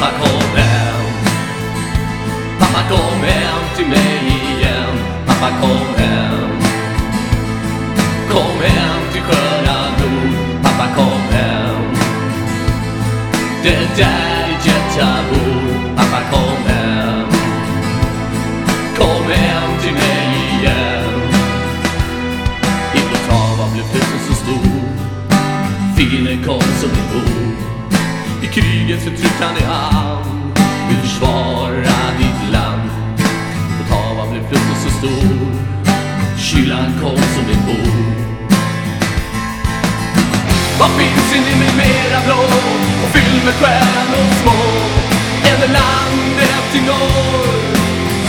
Pappa kom hem. Pappa kom hem till mig igen. Pappa kom hem. Kom hem till sköna nord Pappa kom hem. Det där är jättebo Pappa kom hem. Kom hem till mig igen. I Poltava blev husen så stor. Fienden kom som krigets förtryckande hand han. Vill försvara ditt land. Ibrotava blev plötsligt så stor. Kylan kom som en bov. Vad finns i mig mera blå och fylld med stjärnor små Eller landet i norr,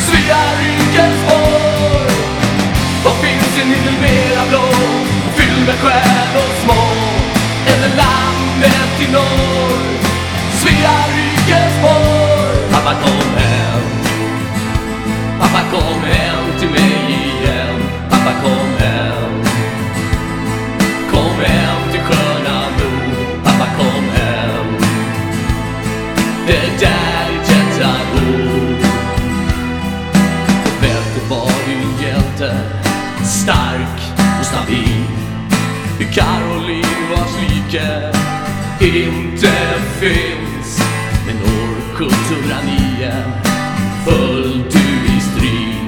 Svea rikes spår Vad finns i mig mera blå och fylld med stjärnor små Eller landet i norr, Svea rikes borg. Pappa kom hem. Pappa kom hem till mig igen. Pappa kom hem. Kom hem till sköna nord Pappa kom hem. Det där är Jettabor På fältet var du en hjälte. Stark och stabil. Caroline vars like inte finns Men år 1709 föll du i strid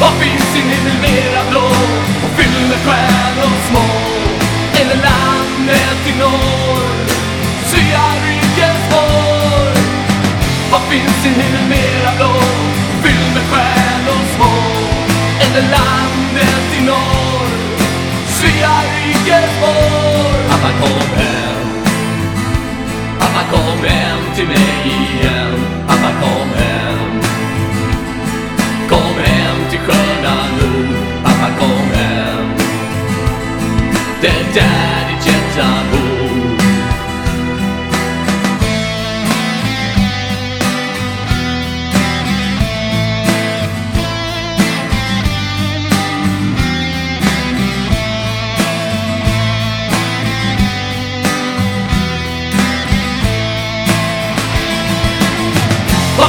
vad finns i himmel mera blå och fylld med stjärnor små? Eller landet i norr, Svea rikes? Vad finns i himmel mera blå och fylld med stjärnor små? Eller landet till mig igen, pappa kom hem. Kom hem till sköna nord, pappa kom hem Det där ditt hjärta bor.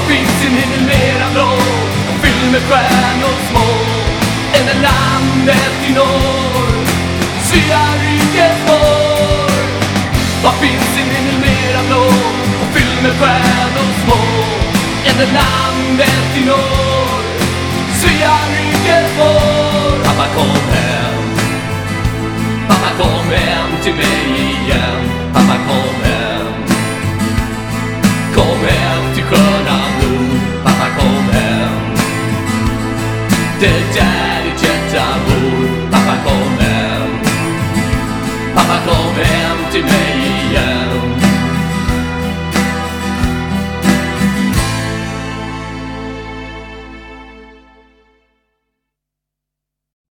Finns i himmel mera blå. Och fylld med stjärnor små. Eller landet i norr, Svea rikes Var Vad finns i himmel mera blå? Och fylld med stjärnor små. Eller landet i norr, Svea rikes Pappa kom hem, pappa kom hem till mig. Det där är Jettabor, pappa kom hem Pappa kom hem till mig